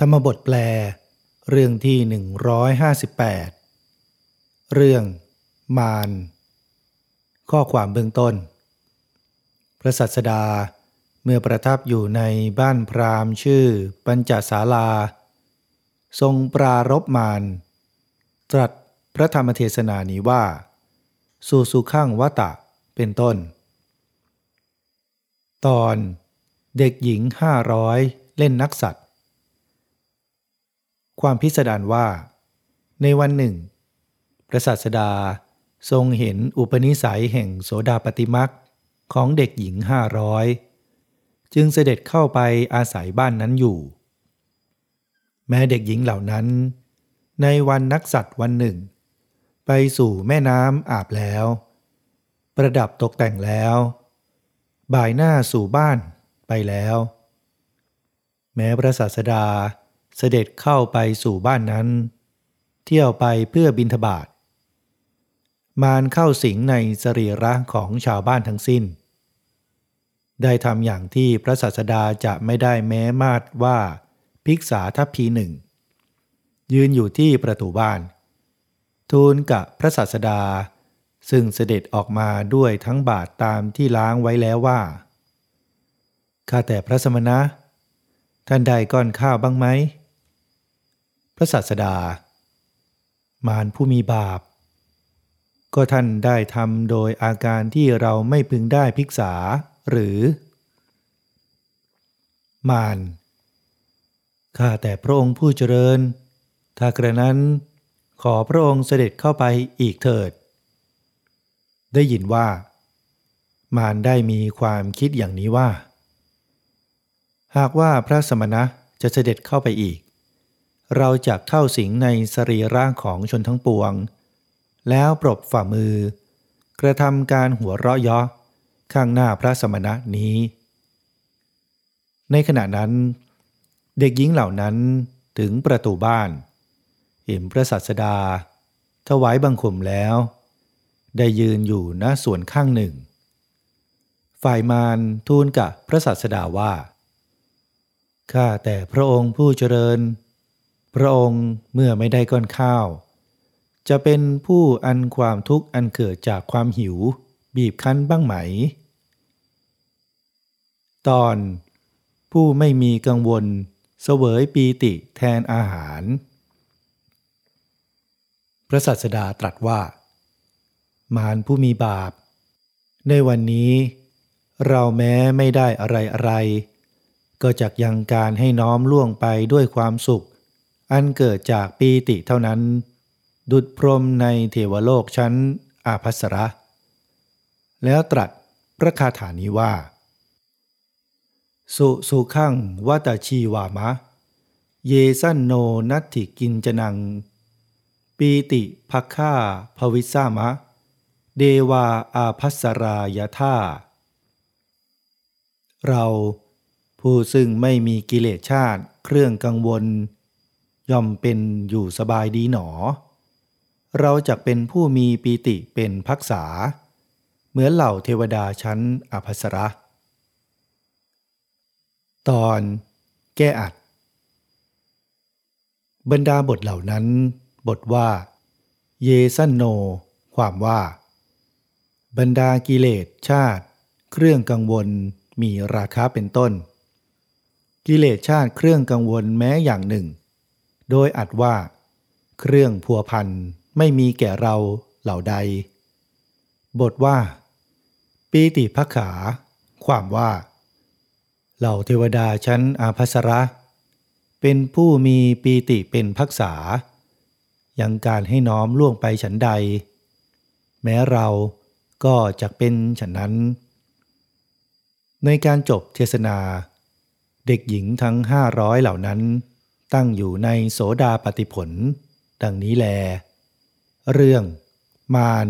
ธรรมบทแปล เรื่องที่ 158 เรื่อง มาร ข้อความเบื้องต้น พระสัสดาเมื่อประทับอยู่ในบ้านพราหมณ์ชื่อปัญจศาลา ทรงปรารบมาร ตรัสพระธรรมเทศนานี้ว่าสุสุขังวตะเป็นต้น ตอนเด็กหญิงห้าร้อยเล่นนักสัตว ความพิสดารว่า ในวันหนึ่ง พระศาสดาทรงเห็นอุปนิสัยแห่งโสดาปฏิมักของเด็กหญิงห้าร้อยจึงเสด็จเข้าไปอาศัยบ้านนั้นอยู่ แม้เด็กหญิงเหล่านั้น ในวันนักสัตว์วันหนึ่ง ไปสู่แม่น้ำอาบแล้ว ประดับตกแต่งแล้ว บ่ายหน้าสู่บ้านไปแล้ว แม้พระศาสดา เสด็จเข้าไปสู่บ้านนั้น เที่ยวไปเพื่อบินทบาทมารเข้าสิงในสรีระของชาวบ้านทั้งสิ้น ได้ทำอย่างที่พระศาสดาจะไม่ได้แม้มาดว่าภิกษาทัพพีหนึ่ง ยืนอยู่ที่ประตูบ้าน ทูลกับพระศาสดา ซึ่งเสด็จออกมาด้วยทั้งบาทตามที่ล้างไว้แล้วว่า ข้าแต่พระสมณะ ท่านได้ก้อนข้าวบ้างไหม พระศาสดา มารผู้มีบาป ก็ท่านได้ทำโดยอาการที่เราไม่พึงได้พิกษาหรือ มารข้าแต่พระองค์ผู้เจริญ ถ้ากระนั้นขอพระองค์เสด็จเข้าไปอีกเถิด ได้ยินว่า มารได้มีความคิดอย่างนี้ว่า หากว่าพระสมณะจะเสด็จเข้าไปอีก เราจะเข้าสิงในสรีร่างของชนทั้งปวง แล้วปรบฝ่ามือ กระทำการหัวเราะยาะข้างหน้าพระสมณะนี้ ในขณะนั้น เด็กหญิงเหล่านั้นถึงประตูบ้าน เห็นพระสัสดา ถวายบังคมแล้ว ได้ยืนอยู่ณส่วนข้างหนึ่ง ฝ่ายมารทูลกับพระสัสดาว่า ข้าแต่พระองค์ผู้เจริญ พระองค์เมื่อไม่ได้ก้อนข้าว จะเป็นผู้อันความทุกข์อันเกิดจากความหิว บีบคั้นบ้างไหม ตอนผู้ไม่มีกังวล เสวยปีติแทนอาหาร พระสัสดาตรัสว่า มารผู้มีบาป ในวันนี้ เราแม้ไม่ได้อะไรอะไร ก็จักยังการให้น้อมล่วงไปด้วยความสุข อันเกิดจากปีติเท่านั้น ดุดพรมในเทวโลกชั้นอาภัสระ แล้วตรัสพระคาถานี้ว่า สุสุขังวัตชีวามะ เยสันโนนัตถิกินจนัง ปีติภักขาภวิสามะ เดวาอาภัสรายาธาเราผู้ซึ่งไม่มีกิเลสชาติเครื่องกังวล ย่อมเป็นอยู่สบายดีหนอ เราจะเป็นผู้มีปีติเป็นพักษา เหมือนเหล่าเทวดาชั้นอภัสระ ตอนแก้อัด บรรดาบทเหล่านั้น บทว่า เยสันโน ความว่า บรรดากิเลสชาติ เครื่องกังวลมีราคาเป็นต้น กิเลสชาติเครื่องกังวลแม้อย่างหนึ่ง โดยอัดว่า เครื่องพัวพันไม่มีแก่เราเหล่าใด บทว่า ปีติพักขา ความว่า เหล่าเทวดาชั้นอาภัสระ เป็นผู้มีปีติเป็นพักษา ยังการให้น้อมล่วงไปฉันใด แม้เราก็จะเป็นฉันนั้น ในการจบเทศนา เด็กหญิงทั้งห้าร้อยเหล่านั้น ตั้งอยู่ในโสดาปฏิผล ดังนี้แล เรื่อง มาร